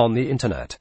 on the internet.